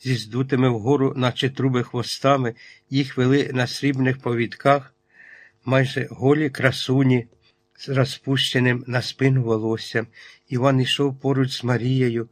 зі здутими вгору, наче труби хвостами, їх вели на срібних повідках, майже голі красуні з розпущеним на спину волоссям. Іван йшов поруч з Марією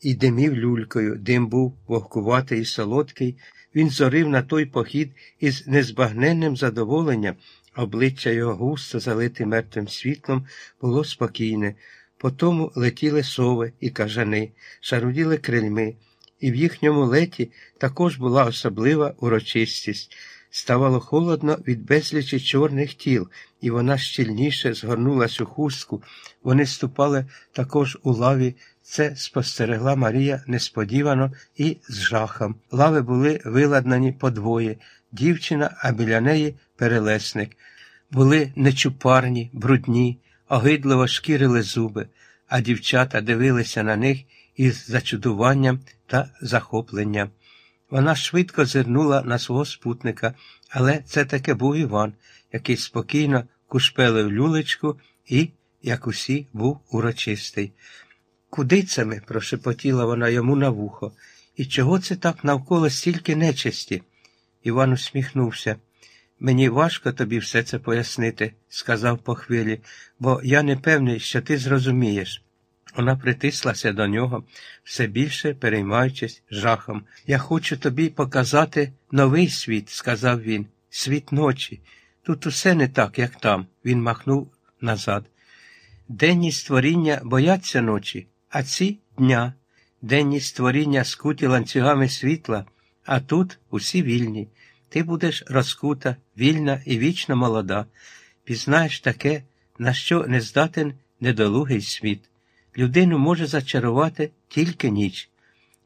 і димів люлькою. Дим був вогкуватий і солодкий. Він зорив на той похід із незбагненним задоволенням. Обличчя його густо залите мертвим світлом, було спокійне. Потому летіли сови і кажани, шаруділи крильми, і в їхньому леті також була особлива урочистість. Ставало холодно від безлічі чорних тіл, і вона щільніше згорнулась у хустку. Вони ступали також у лаві. Це спостерегла Марія несподівано і з жахом. Лави були виладнані подвоє дівчина, а біля неї перелесник. Були нечупарні, брудні, огидливо шкірили зуби, а дівчата дивилися на них із зачудуванням та захопленням. Вона швидко зирнула на свого спутника, але це таки був Іван, який спокійно кушпелив люлечку і, як усі, був урочистий. Куди це ми? прошепотіла вона йому на вухо. І чого це так навколо стільки нечисті? Іван усміхнувся. Мені важко тобі все це пояснити, сказав по хвилі, бо я не певний, що ти зрозумієш. Вона притислася до нього, все більше переймаючись жахом. Я хочу тобі показати новий світ, сказав він, світ ночі. Тут усе не так, як там, він махнув назад. Денні створіння бояться ночі, а ці дня. Денні створіння скуті ланцюгами світла, а тут усі вільні. Ти будеш розкута, вільна і вічно молода, пізнаєш таке, на що не здатен недолугий світ. Людину може зачарувати тільки ніч.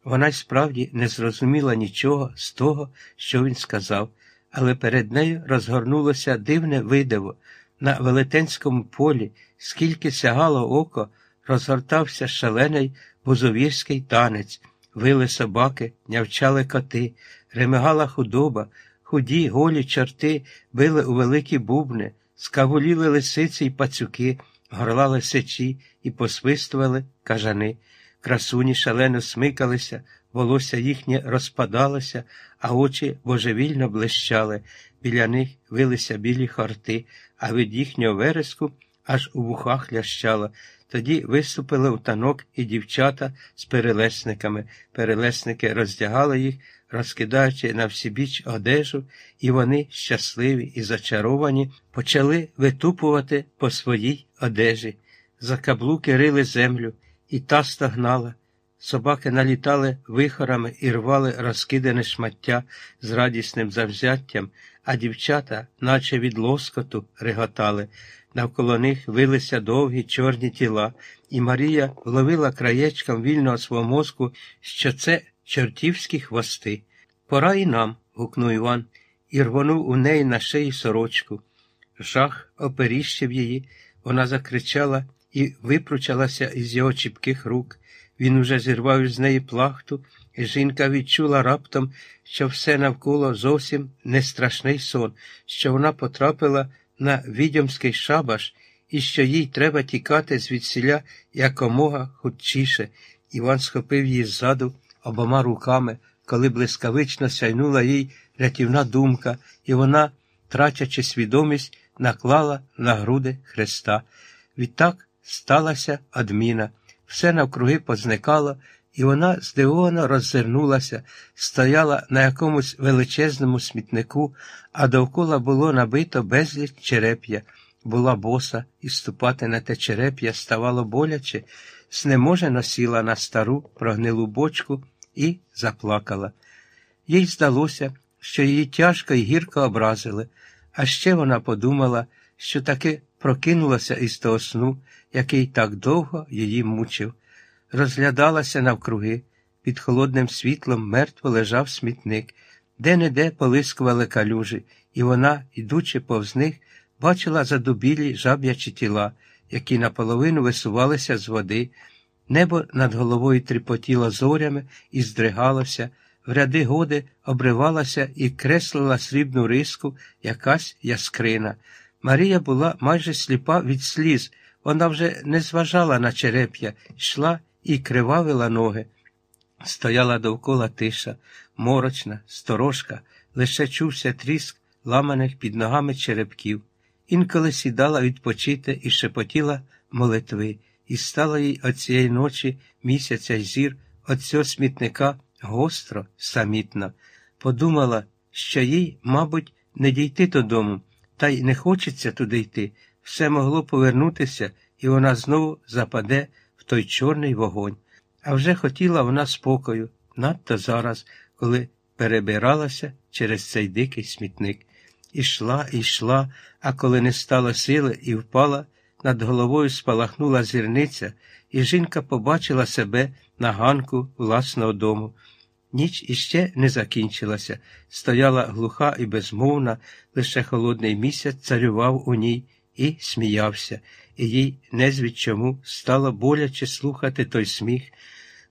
Вона й справді не зрозуміла нічого з того, що він сказав, але перед нею розгорнулося дивне видиво. На велетенському полі, скільки сягало око, розгортався шалений бузовірський танець, вили собаки, нявчали коти, ремигала худоба, худі голі чорти били у великі бубни, скавуліли лисиці й пацюки, горлали сечі і посвистували кажани. Красуні шалено смикалися, волосся їхнє розпадалося, а очі божевільно блищали. Біля них вилися білі хорти, а від їхнього вереску аж у вухах лящало. Тоді виступили у танок і дівчата з перелесниками. Перелесники роздягали їх, розкидаючи на всібіч одежу, і вони, щасливі і зачаровані, почали витупувати по своїй одежі. За каблуки рили землю, і та стогнала. Собаки налітали вихорами і рвали розкидане шмаття з радісним завзяттям, а дівчата, наче від лоскоту, реготали. Навколо них вилися довгі чорні тіла, і Марія вловила краєчком вільного свого мозку, що це чортівські хвости. Пора і нам, гукнув Іван, і рвонув у неї на шиї сорочку. Жах оперіщив її, вона закричала і випручалася із його чіпких рук. Він уже зірвав з неї плахту, і жінка відчула раптом, що все навколо зовсім не страшний сон, що вона потрапила на відьомський шабаш і що їй треба тікати звідсіля якомога хутчіше. Іван схопив її ззаду обома руками, коли блискавично сяйнула їй рятівна думка, і вона, тратячи свідомість, наклала на груди Христа. Відтак сталася адміна, все навкруги позникало, і вона здивовано роззирнулася, стояла на якомусь величезному смітнику, а довкола було набито безліч череп'я. Була боса, і ступати на те череп'я ставало боляче, снеможено сіла на стару прогнилу бочку і заплакала. Їй здалося, що її тяжко і гірко образили, а ще вона подумала, що таки прокинулася із того сну, який так довго її мучив розглядалася навкруги, під холодним світлом мертво лежав смітник, де неде полискували калюжі, і вона, ідучи повз них, бачила задубілі жаб'ячі тіла, які наполовину висувалися з води. Небо над головою тріпотіло зорями і здригалося, в ряди годи обривалася і креслила срібну риску якась яскрина. Марія була майже сліпа від сліз, вона вже не зважала на череп'я, йшла і кривавила ноги. Стояла довкола тиша, морочна, сторожка, лише чувся тріск ламаних під ногами черепків. Інколи сідала відпочити і шепотіла молитви, і стала їй от цієї ночі місяця й зір, от цього смітника гостро, самітно. Подумала, що їй, мабуть, не дійти додому, та й не хочеться туди йти. Все могло повернутися, і вона знову западе в той чорний вогонь. А вже хотіла вона спокою, надто зараз, коли перебиралася через цей дикий смітник. Ішла, ішла, а коли не стало сили і впала, над головою спалахнула зірниця, і жінка побачила себе на ганку власного дому. Ніч іще не закінчилася, стояла глуха і безмовна, лише холодний місяць царював у ній і сміявся, і їй незвідчому стало боляче слухати той сміх,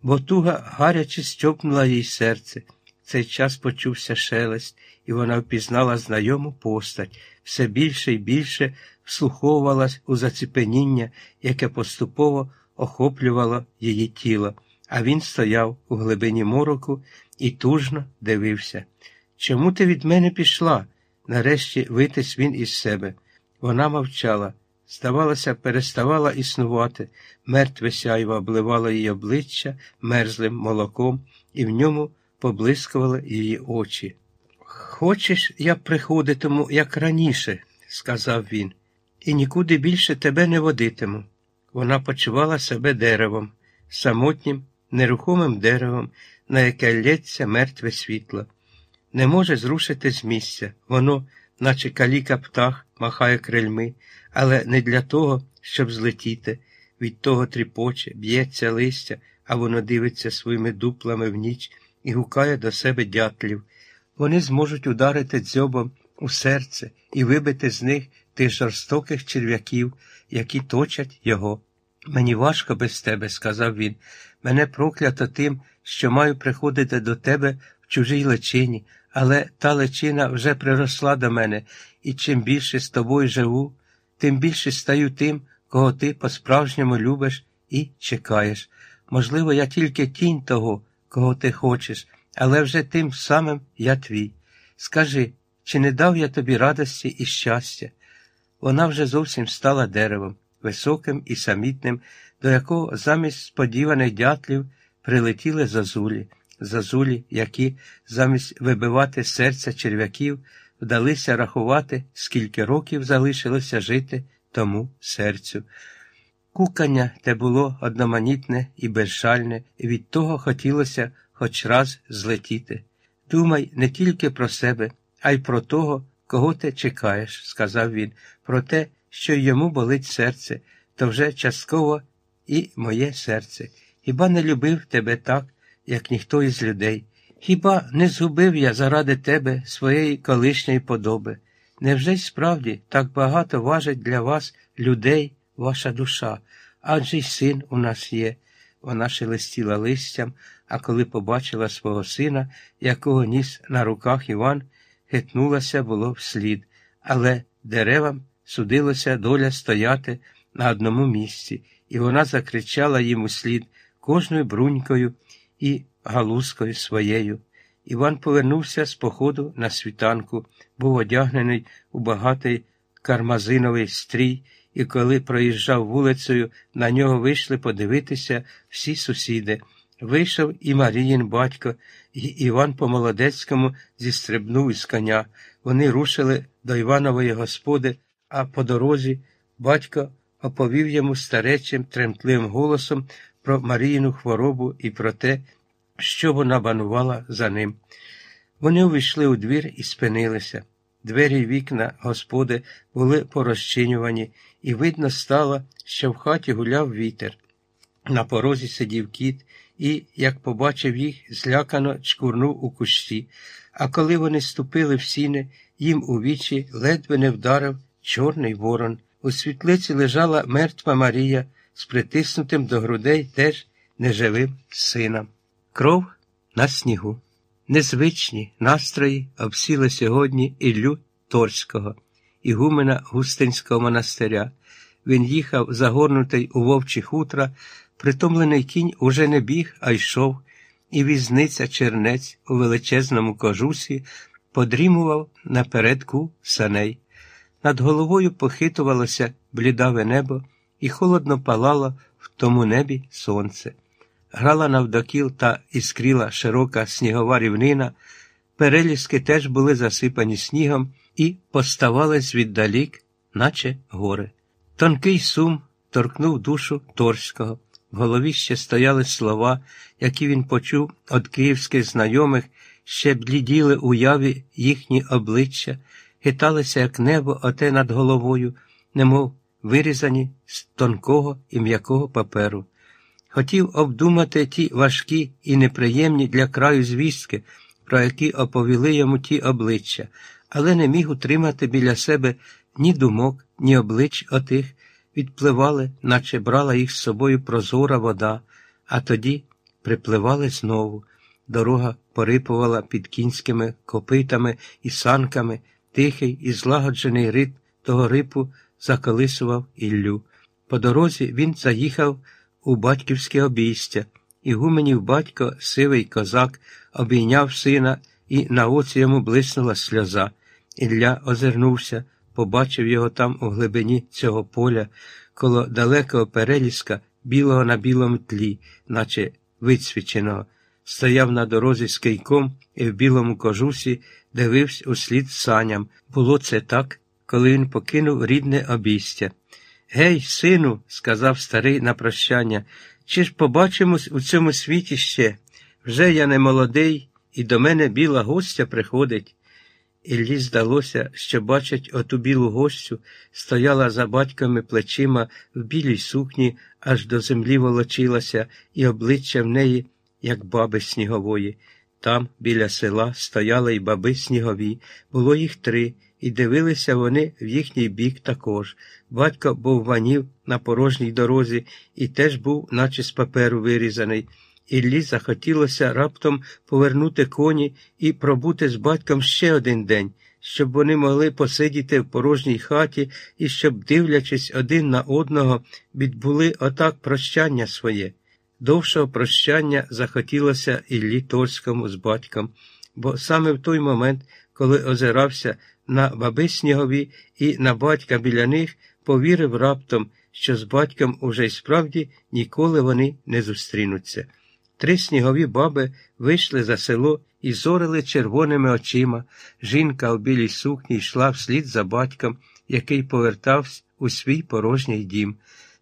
бо туга гаряче стьопнула їй серце. цей час почувся шелест, і вона впізнала знайому постать, все більше і більше вслуховувалась у заціпеніння, яке поступово охоплювало її тіло, а він стояв у глибині мороку і тужно дивився. Чому ти від мене пішла? Нарешті витись він із себе. Вона мовчала. Здавалося, переставала існувати, мертве сяйво обливало її обличчя мерзлим молоком, і в ньому поблискували її очі. Хочеш, я приходитиму, як раніше, сказав він, і нікуди більше тебе не водитиму. Вона почувала себе деревом, самотнім, нерухомим деревом, на яке лється мертве світло. Не може зрушити з місця, воно, наче каліка птах, махає крильми, але не для того, щоб злетіти. Від того тріпоче, б'ється листя, а воно дивиться своїми дуплами в ніч і гукає до себе дятлів. Вони зможуть ударити дзьобом у серце і вибити з них тих жорстоких черв'яків, які точать його. Мені важко без тебе, сказав він. Мене проклято тим, що маю приходити до тебе в чужій личині, але та личина вже приросла до мене, і чим більше з тобою живу, тим більше стаю тим, кого ти по-справжньому любиш і чекаєш. Можливо, я тільки тінь того, кого ти хочеш, але вже тим самим я твій. Скажи, чи не дав я тобі радості і щастя? Вона вже зовсім стала деревом, високим і самітним, до якого замість сподіваних дятлів прилетіли зазулі, зазулі, які замість вибивати серця черв'яків вдалися рахувати, скільки років залишилося жити тому серцю. Кукання те було одноманітне і безшальне, і від того хотілося хоч раз злетіти. Думай не тільки про себе, а й про того, кого ти чекаєш, сказав він, про те, що йому болить серце, то вже частково і моє серце. Хіба не любив тебе так, як ніхто із людей? Хіба не згубив я заради тебе своєї колишньої подоби? Невже й справді так багато важить для вас, людей, ваша душа? Адже й син у нас є. Вона шелестіла листям, а коли побачила свого сина, якого ніс на руках Іван, хитнулася було вслід, але деревам судилося доля стояти на одному місці, і вона закричала їм услід кожною брунькою і галузкою своєю. Іван повернувся з походу на світанку, був одягнений у багатий кармазиновий стрій, і коли проїжджав вулицею, на нього вийшли подивитися всі сусіди. Вийшов і Маріїн батько, і Іван по молодецькому зістрибнув із коня. Вони рушили до Іванової господи, а по дорозі батько оповів йому старечим, тремтливим голосом про Маріїну хворобу і про те, що вона банувала за ним. Вони увійшли у двір і спинилися. Двері й вікна господи були порозчинювані, і видно стало, що в хаті гуляв вітер. На порозі сидів кіт і, як побачив їх, злякано чкурнув у кущі, а коли вони ступили в сіни, їм у вічі ледве не вдарив чорний ворон. У світлиці лежала мертва Марія з притиснутим до грудей теж неживим сином. Кров на снігу. Незвичні настрої обсіли сьогодні Іллю Торського, ігумена Густинського монастиря. Він їхав, загорнутий у вовчі хутра, притомлений кінь уже не біг, а йшов, і візниця чернець у величезному кожусі подрімував напередку саней. Над головою похитувалося блідаве небо і холодно палало в тому небі сонце. Грала навдокіл та іскріла широка снігова рівнина, переліски теж були засипані снігом і поставали звіддалік, наче гори. Тонкий сум торкнув душу Торського. В голові ще стояли слова, які він почув від київських знайомих, ще бліділи уяві їхні обличчя, хиталися, як небо, оте над головою, немов вирізані з тонкого і м'якого паперу. Хотів обдумати ті важкі і неприємні для краю звістки, про які оповіли йому ті обличчя, але не міг утримати біля себе ні думок, ні облич отих, відпливали, наче брала їх з собою прозора вода, а тоді припливали знову. Дорога порипувала під кінськими копитами і санками, тихий і злагоджений ритм того рипу заколисував Іллю. По дорозі він заїхав у батьківське обійстя, і гуменів батько, сивий козак, обійняв сина, і на оці йому блиснула сльоза. Ілля озирнувся, побачив його там у глибині цього поля, коло далекого переліска, білого на білому тлі, наче вицвіченого, стояв на дорозі з кийком і в білому кожусі дивився услід саням. Було це так, коли він покинув рідне обійстя. Гей, сину, сказав старий на прощання, чи ж побачимось у цьому світі ще? Вже я не молодий, і до мене біла гостя приходить. Іллі здалося, що бачить оту білу гостю, стояла за батьками плечима в білій сукні, аж до землі волочилася, і обличчя в неї, як баби снігової. Там, біля села, стояли й баби снігові, було їх три, і дивилися вони в їхній бік також. Батько був ванів на порожній дорозі і теж був, наче з паперу вирізаний. Іллі захотілося раптом повернути коні і пробути з батьком ще один день, щоб вони могли посидіти в порожній хаті і щоб, дивлячись один на одного, відбули отак прощання своє. Довшого прощання захотілося Іллі Торському з батьком, бо саме в той момент, коли озирався на баби снігові і на батька біля них, повірив раптом, що з батьком уже й справді ніколи вони не зустрінуться. Три снігові баби вийшли за село і зорили червоними очима. Жінка у білій сукні йшла вслід за батьком, який повертався у свій порожній дім.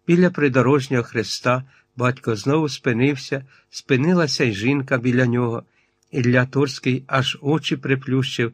Біля придорожнього хреста батько знову спинився, спинилася й жінка біля нього. Ілля Торський аж очі приплющив,